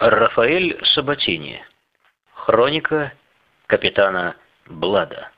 Рафаэль Сабатини. Хроника капитана Блада.